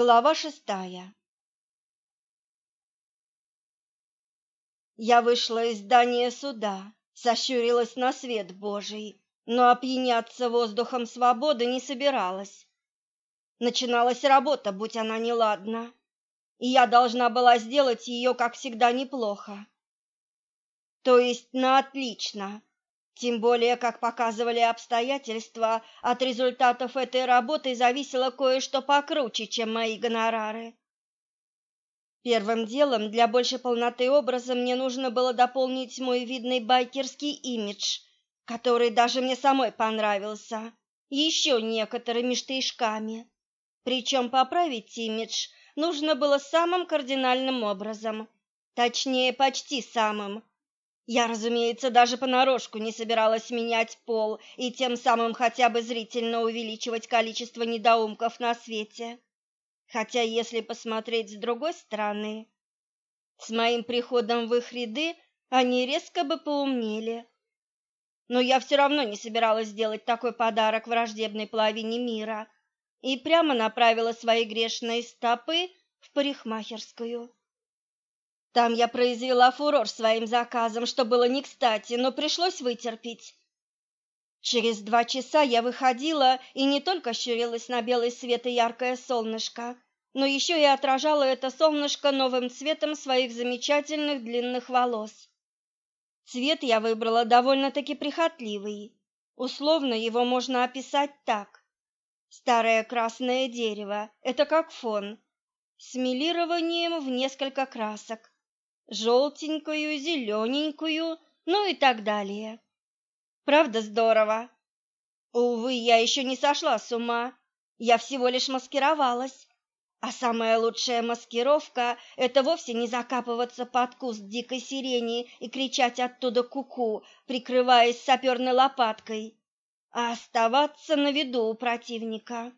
Глава шестая Я вышла из здания суда, сощурилась на свет Божий, но опьяняться воздухом свободы не собиралась. Начиналась работа, будь она неладна, и я должна была сделать ее, как всегда, неплохо. То есть на отлично, тем более, как показывали обстоятельства, от результатов этой работы зависело кое-что покруче, чем мои гонорары. Первым делом для большей полноты образа мне нужно было дополнить мой видный байкерский имидж, который даже мне самой понравился, еще некоторыми штышками. Причем поправить имидж нужно было самым кардинальным образом, точнее, почти самым, я, разумеется, даже понарошку не собиралась менять пол и тем самым хотя бы зрительно увеличивать количество недоумков на свете. Хотя, если посмотреть с другой стороны, с моим приходом в их ряды они резко бы поумнели. Но я все равно не собиралась сделать такой подарок враждебной половине мира и прямо направила свои грешные стопы в парикмахерскую. Там я произвела фурор своим заказом, что было не кстати, но пришлось вытерпеть. Через два часа я выходила и не только щурилась на белый свет и яркое солнышко, но еще и отражала это солнышко новым цветом своих замечательных длинных волос. Цвет я выбрала довольно-таки прихотливый. Условно его можно описать так. Старое красное дерево – это как фон, с милированием в несколько красок желтенькую, зелененькую, ну и так далее. Правда здорово? Увы, я еще не сошла с ума. Я всего лишь маскировалась. А самая лучшая маскировка — это вовсе не закапываться под куст дикой сирени и кричать оттуда куку, -ку, прикрываясь саперной лопаткой, а оставаться на виду у противника.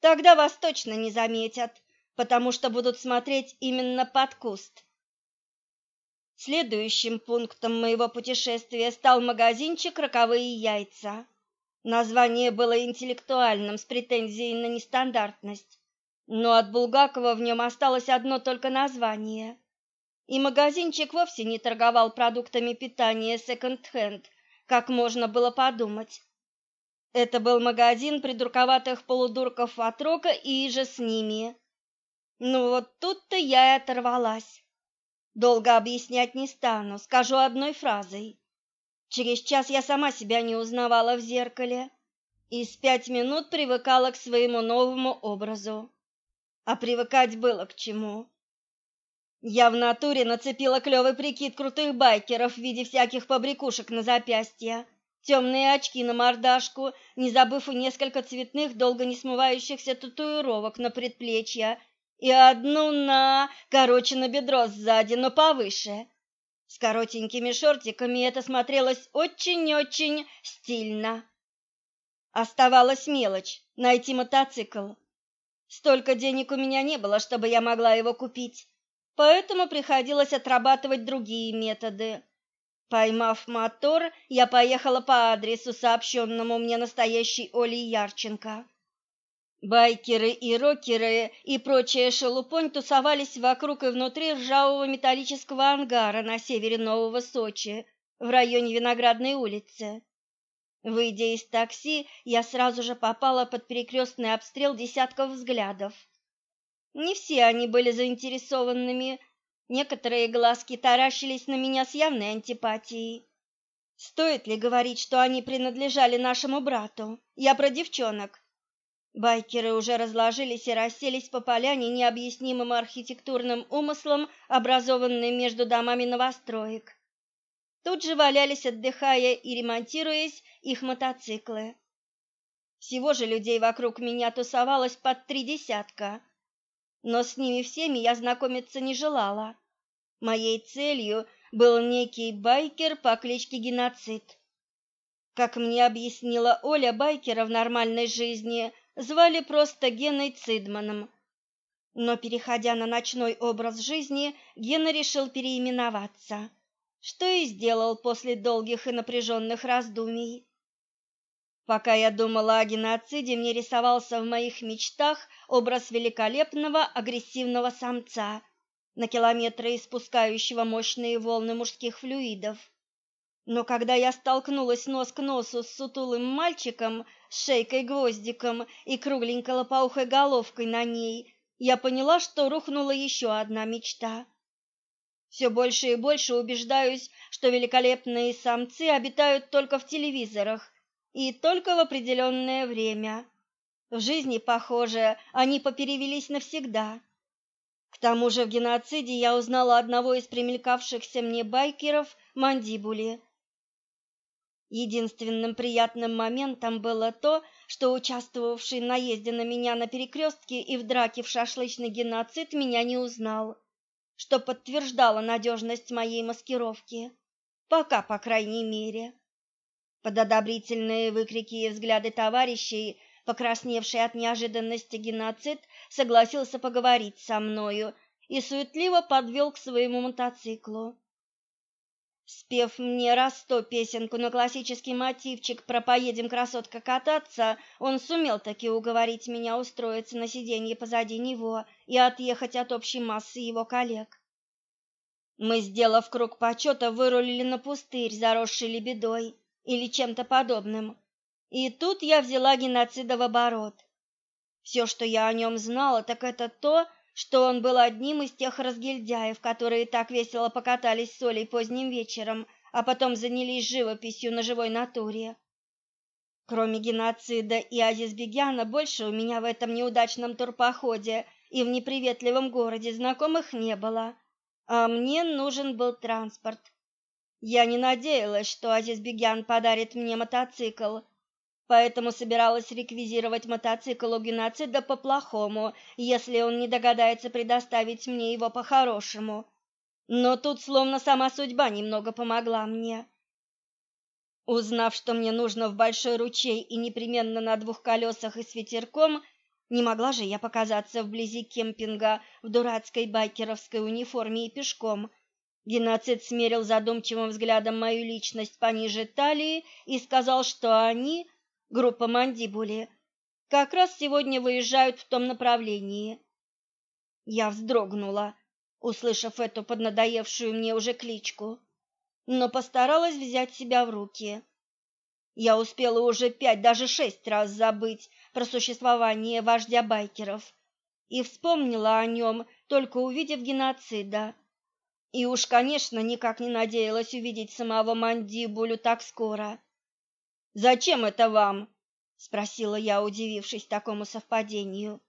Тогда вас точно не заметят, потому что будут смотреть именно под куст. Следующим пунктом моего путешествия стал магазинчик «Роковые яйца». Название было интеллектуальным, с претензией на нестандартность, но от Булгакова в нем осталось одно только название. И магазинчик вовсе не торговал продуктами питания секонд-хенд, как можно было подумать. Это был магазин придурковатых полудурков от рока и же с ними. Ну вот тут-то я и оторвалась. Долго объяснять не стану, скажу одной фразой. Через час я сама себя не узнавала в зеркале и с пять минут привыкала к своему новому образу. А привыкать было к чему? Я в натуре нацепила клевый прикид крутых байкеров в виде всяких побрякушек на запястье, темные очки на мордашку, не забыв и несколько цветных, долго не смывающихся татуировок на предплечья и одну на, короче, на бедро сзади, но повыше. С коротенькими шортиками это смотрелось очень-очень стильно. Оставалась мелочь — найти мотоцикл. Столько денег у меня не было, чтобы я могла его купить, поэтому приходилось отрабатывать другие методы. Поймав мотор, я поехала по адресу, сообщенному мне настоящей Олей Ярченко. Байкеры и рокеры и прочая шелупонь тусовались вокруг и внутри ржавого металлического ангара на севере Нового Сочи, в районе Виноградной улицы. Выйдя из такси, я сразу же попала под перекрестный обстрел десятков взглядов. Не все они были заинтересованными, некоторые глазки таращились на меня с явной антипатией. Стоит ли говорить, что они принадлежали нашему брату? Я про девчонок, Байкеры уже разложились и расселись по поляне необъяснимым архитектурным умыслом, образованным между домами новостроек. Тут же валялись, отдыхая и ремонтируясь, их мотоциклы. Всего же людей вокруг меня тусовалось под три десятка, но с ними всеми я знакомиться не желала. Моей целью был некий байкер по кличке Геноцид. Как мне объяснила Оля, байкера в нормальной жизни звали просто Геной Цидманом. Но, переходя на ночной образ жизни, Гена решил переименоваться, что и сделал после долгих и напряженных раздумий. Пока я думала о геноциде, мне рисовался в моих мечтах образ великолепного агрессивного самца, на километры испускающего мощные волны мужских флюидов. Но когда я столкнулась нос к носу с сутулым мальчиком с шейкой-гвоздиком и кругленькой лопоухой головкой на ней, я поняла, что рухнула еще одна мечта. Все больше и больше убеждаюсь, что великолепные самцы обитают только в телевизорах и только в определенное время. В жизни, похоже, они поперевелись навсегда. К тому же в геноциде я узнала одного из примелькавшихся мне байкеров Мандибули. Единственным приятным моментом было то, что участвовавший в наезде на меня на перекрестке и в драке в шашлычный геноцид меня не узнал, что подтверждало надежность моей маскировки. Пока, по крайней мере. Под одобрительные выкрики и взгляды товарищей, покрасневший от неожиданности геноцид согласился поговорить со мною и суетливо подвел к своему мотоциклу. Спев мне раз сто песенку на классический мотивчик про «Поедем, красотка, кататься», он сумел таки уговорить меня устроиться на сиденье позади него и отъехать от общей массы его коллег. Мы, сделав круг почета, вырулили на пустырь, заросший лебедой, или чем-то подобным. И тут я взяла геноцида в оборот. Все, что я о нем знала, так это то, что он был одним из тех разгильдяев, которые так весело покатались с Олей поздним вечером, а потом занялись живописью на живой натуре. Кроме геноцида и Азизбегяна, больше у меня в этом неудачном турпоходе и в неприветливом городе знакомых не было, а мне нужен был транспорт. Я не надеялась, что Азизбегян подарит мне мотоцикл, поэтому собиралась реквизировать мотоцикл у геноцида по-плохому, если он не догадается предоставить мне его по-хорошему. Но тут словно сама судьба немного помогла мне. Узнав, что мне нужно в большой ручей и непременно на двух колесах и с ветерком, не могла же я показаться вблизи кемпинга в дурацкой байкеровской униформе и пешком, Геноцид смерил задумчивым взглядом мою личность пониже талии и сказал, что они, группа Мандибули, как раз сегодня выезжают в том направлении. Я вздрогнула, услышав эту поднадоевшую мне уже кличку, но постаралась взять себя в руки. Я успела уже пять, даже шесть раз забыть про существование вождя байкеров и вспомнила о нем, только увидев геноцида. И уж, конечно, никак не надеялась увидеть самого Мандибулю так скоро. «Зачем это вам?» — спросила я, удивившись такому совпадению.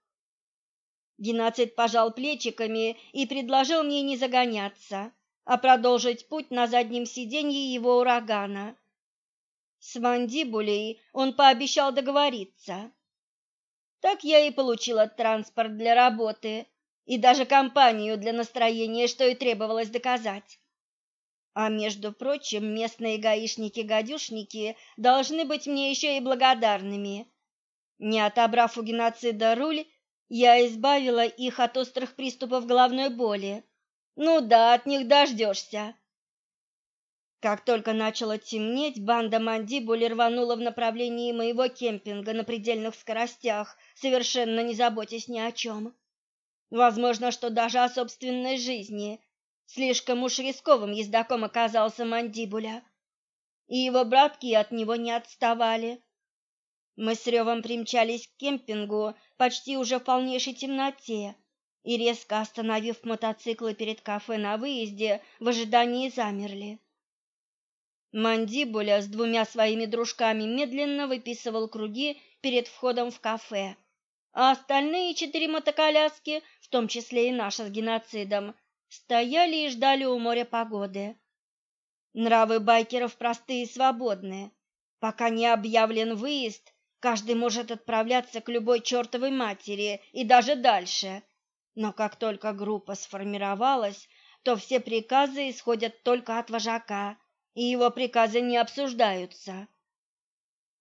Геноцид пожал плечиками и предложил мне не загоняться, а продолжить путь на заднем сиденье его урагана. С Мандибулей он пообещал договориться. Так я и получила транспорт для работы, и даже компанию для настроения, что и требовалось доказать. А между прочим, местные гаишники-гадюшники должны быть мне еще и благодарными. Не отобрав у геноцида руль, я избавила их от острых приступов головной боли. Ну да, от них дождешься. Как только начало темнеть, банда Мандибули рванула в направлении моего кемпинга на предельных скоростях, совершенно не заботясь ни о чем. Возможно, что даже о собственной жизни. Слишком уж рисковым ездаком оказался Мандибуля. И его братки от него не отставали. Мы с ревом примчались к кемпингу почти уже в полнейшей темноте и, резко остановив мотоциклы перед кафе на выезде, в ожидании замерли. Мандибуля с двумя своими дружками медленно выписывал круги перед входом в кафе, а остальные четыре мотоколяски том числе и наша с геноцидом, стояли и ждали у моря погоды. Нравы байкеров простые и свободные. Пока не объявлен выезд, каждый может отправляться к любой чертовой матери и даже дальше. Но как только группа сформировалась, то все приказы исходят только от вожака, и его приказы не обсуждаются.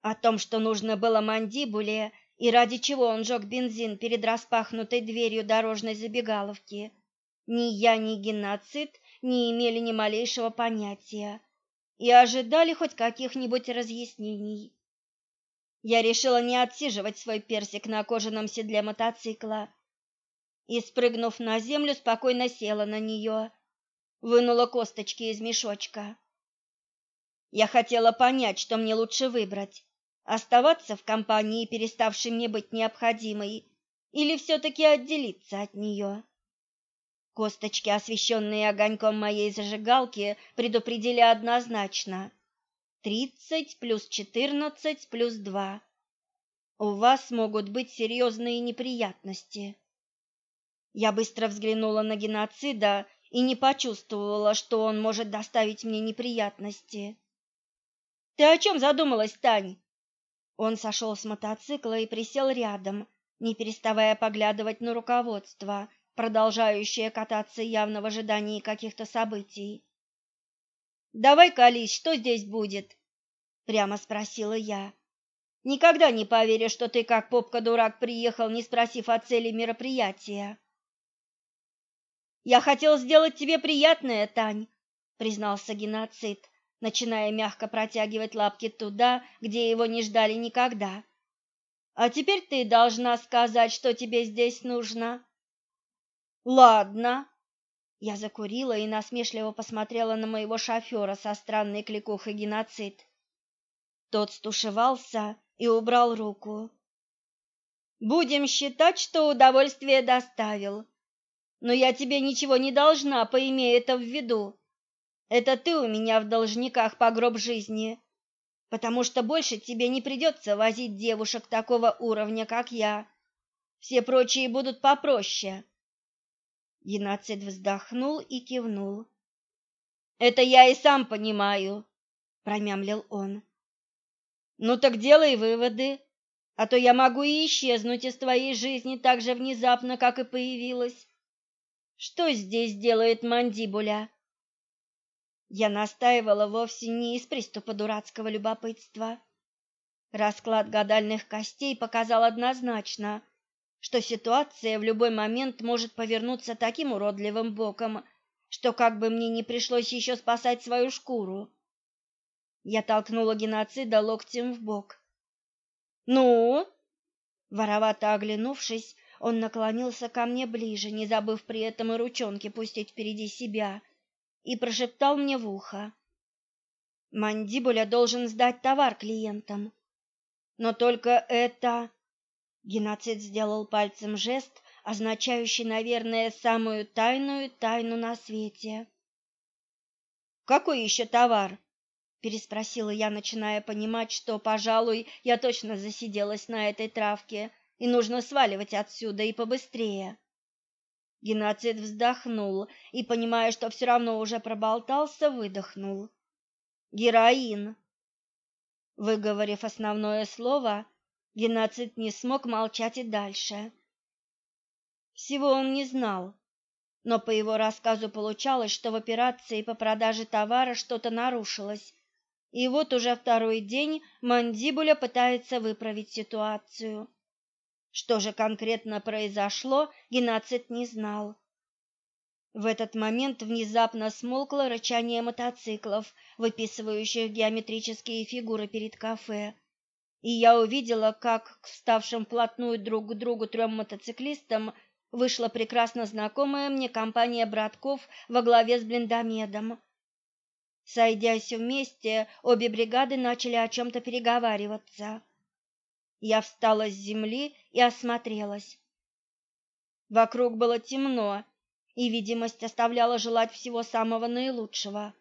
О том, что нужно было мандибуле, и ради чего он жег бензин перед распахнутой дверью дорожной забегаловки. Ни я, ни геноцид не имели ни малейшего понятия и ожидали хоть каких-нибудь разъяснений. Я решила не отсиживать свой персик на кожаном седле мотоцикла и, спрыгнув на землю, спокойно села на нее, вынула косточки из мешочка. Я хотела понять, что мне лучше выбрать: оставаться в компании, переставшей мне быть необходимой, или все-таки отделиться от нее. Косточки, освещенные огоньком моей зажигалки, предупредили однозначно. Тридцать плюс четырнадцать плюс два. У вас могут быть серьезные неприятности. Я быстро взглянула на геноцида и не почувствовала, что он может доставить мне неприятности. Ты о чем задумалась, Тань? Он сошел с мотоцикла и присел рядом, не переставая поглядывать на руководство, продолжающее кататься явно в ожидании каких-то событий. Давай, колись, что здесь будет? прямо спросила я. Никогда не поверю, что ты как попка-дурак приехал, не спросив о цели мероприятия. Я хотел сделать тебе приятное, Тань, признался геноцид начиная мягко протягивать лапки туда, где его не ждали никогда. А теперь ты должна сказать, что тебе здесь нужно. Ладно. Я закурила и насмешливо посмотрела на моего шофера со странной кликухой геноцид. Тот стушевался и убрал руку. Будем считать, что удовольствие доставил. Но я тебе ничего не должна, поимей это в виду. Это ты у меня в должниках по гроб жизни, потому что больше тебе не придется возить девушек такого уровня, как я. Все прочие будут попроще. Геноцид вздохнул и кивнул. Это я и сам понимаю, промямлил он. Ну так делай выводы, а то я могу и исчезнуть из твоей жизни так же внезапно, как и появилась. Что здесь делает мандибуля? Я настаивала вовсе не из приступа дурацкого любопытства. Расклад гадальных костей показал однозначно, что ситуация в любой момент может повернуться таким уродливым боком, что как бы мне не пришлось еще спасать свою шкуру. Я толкнула геноцида локтем в бок. «Ну?» Воровато оглянувшись, он наклонился ко мне ближе, не забыв при этом и ручонки пустить впереди себя и прошептал мне в ухо. Мандибуля должен сдать товар клиентам. Но только это... Геноцид сделал пальцем жест, означающий, наверное, самую тайную тайну на свете. «Какой еще товар?» — переспросила я, начиная понимать, что, пожалуй, я точно засиделась на этой травке, и нужно сваливать отсюда и побыстрее. Геноцид вздохнул и, понимая, что все равно уже проболтался, выдохнул. Героин. Выговорив основное слово, геноцид не смог молчать и дальше. Всего он не знал, но по его рассказу получалось, что в операции по продаже товара что-то нарушилось. И вот уже второй день Мандибуля пытается выправить ситуацию. Что же конкретно произошло, Геноцид не знал. В этот момент внезапно смолкло рычание мотоциклов, выписывающих геометрические фигуры перед кафе. И я увидела, как к вставшим вплотную друг к другу трем мотоциклистам вышла прекрасно знакомая мне компания братков во главе с блиндомедом. Сойдясь вместе, обе бригады начали о чем-то переговариваться. Я встала с земли и осмотрелась. Вокруг было темно, и видимость оставляла желать всего самого наилучшего.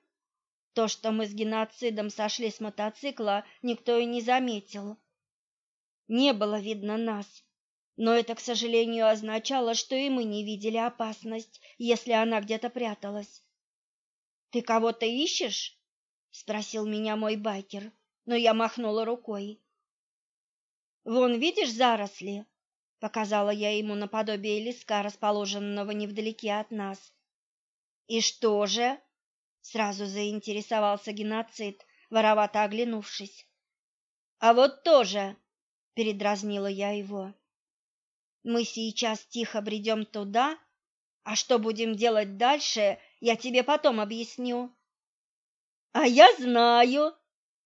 То, что мы с геноцидом сошли с мотоцикла, никто и не заметил. Не было видно нас, но это, к сожалению, означало, что и мы не видели опасность, если она где-то пряталась. «Ты кого-то ищешь?» — спросил меня мой байкер, но я махнула рукой. Вон, видишь заросли? Показала я ему наподобие леска, расположенного невдалеке от нас. И что же? Сразу заинтересовался геноцид, воровато оглянувшись. А вот тоже, передразнила я его. Мы сейчас тихо бредем туда, а что будем делать дальше, я тебе потом объясню. А я знаю,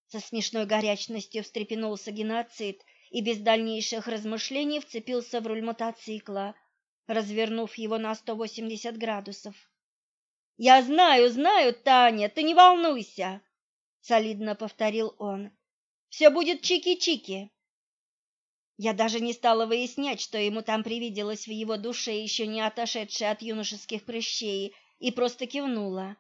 Со смешной горячностью встрепенулся геноцид и без дальнейших размышлений вцепился в руль мотоцикла, развернув его на 180 градусов. «Я знаю, знаю, Таня, ты не волнуйся!» — солидно повторил он. «Все будет чики-чики!» Я даже не стала выяснять, что ему там привиделось в его душе, еще не отошедшей от юношеских прыщей, и просто кивнула.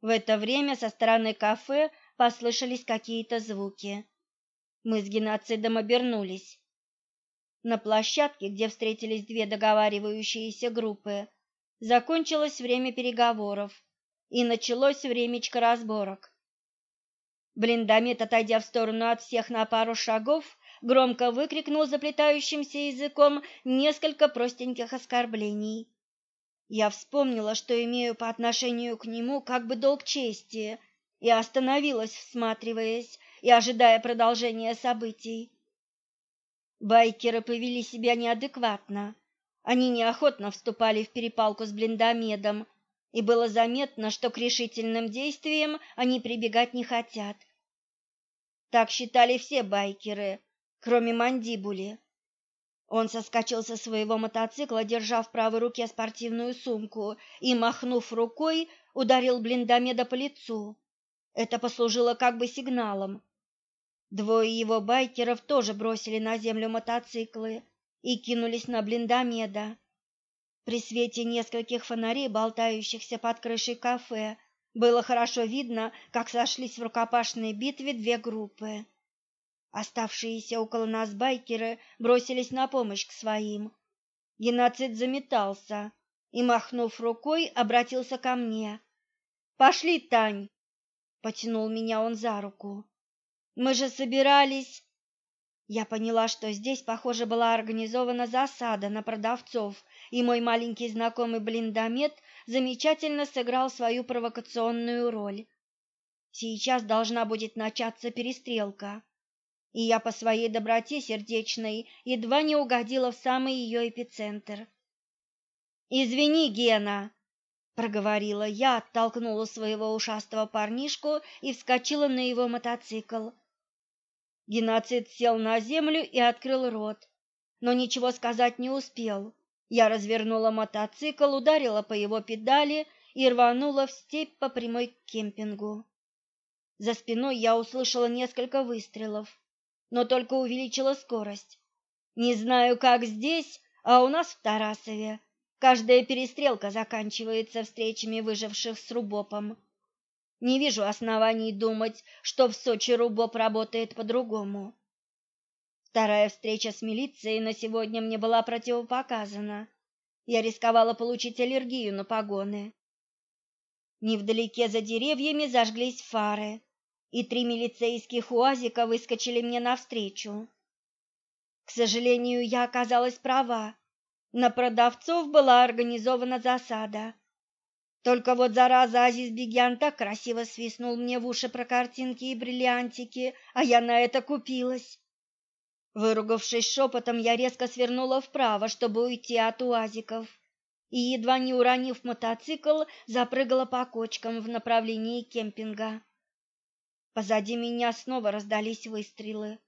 В это время со стороны кафе послышались какие-то звуки. Мы с геноцидом обернулись. На площадке, где встретились две договаривающиеся группы, закончилось время переговоров и началось времечко разборок. Блиндомет, отойдя в сторону от всех на пару шагов, громко выкрикнул заплетающимся языком несколько простеньких оскорблений. Я вспомнила, что имею по отношению к нему как бы долг чести, и остановилась, всматриваясь и ожидая продолжения событий. Байкеры повели себя неадекватно. Они неохотно вступали в перепалку с блиндомедом, и было заметно, что к решительным действиям они прибегать не хотят. Так считали все байкеры, кроме мандибули. Он соскочил со своего мотоцикла, держа в правой руке спортивную сумку, и, махнув рукой, ударил блиндомеда по лицу. Это послужило как бы сигналом. Двое его байкеров тоже бросили на землю мотоциклы и кинулись на блиндомеда. При свете нескольких фонарей, болтающихся под крышей кафе, было хорошо видно, как сошлись в рукопашной битве две группы. Оставшиеся около нас байкеры бросились на помощь к своим. Геноцид заметался и, махнув рукой, обратился ко мне. «Пошли, Тань!» — потянул меня он за руку. «Мы же собирались...» Я поняла, что здесь, похоже, была организована засада на продавцов, и мой маленький знакомый блиндомет замечательно сыграл свою провокационную роль. Сейчас должна будет начаться перестрелка и я по своей доброте сердечной едва не угодила в самый ее эпицентр. «Извини, Гена!» — проговорила я, оттолкнула своего ушастого парнишку и вскочила на его мотоцикл. Геноцид сел на землю и открыл рот, но ничего сказать не успел. Я развернула мотоцикл, ударила по его педали и рванула в степь по прямой к кемпингу. За спиной я услышала несколько выстрелов но только увеличила скорость. Не знаю, как здесь, а у нас в Тарасове каждая перестрелка заканчивается встречами выживших с Рубопом. Не вижу оснований думать, что в Сочи Рубоп работает по-другому. Вторая встреча с милицией на сегодня мне была противопоказана. Я рисковала получить аллергию на погоны. Невдалеке за деревьями зажглись фары и три милицейских уазика выскочили мне навстречу. К сожалению, я оказалась права. На продавцов была организована засада. Только вот зараза Азиз Бегян так красиво свистнул мне в уши про картинки и бриллиантики, а я на это купилась. Выругавшись шепотом, я резко свернула вправо, чтобы уйти от уазиков, и, едва не уронив мотоцикл, запрыгала по кочкам в направлении кемпинга. Позади меня снова раздались выстрелы.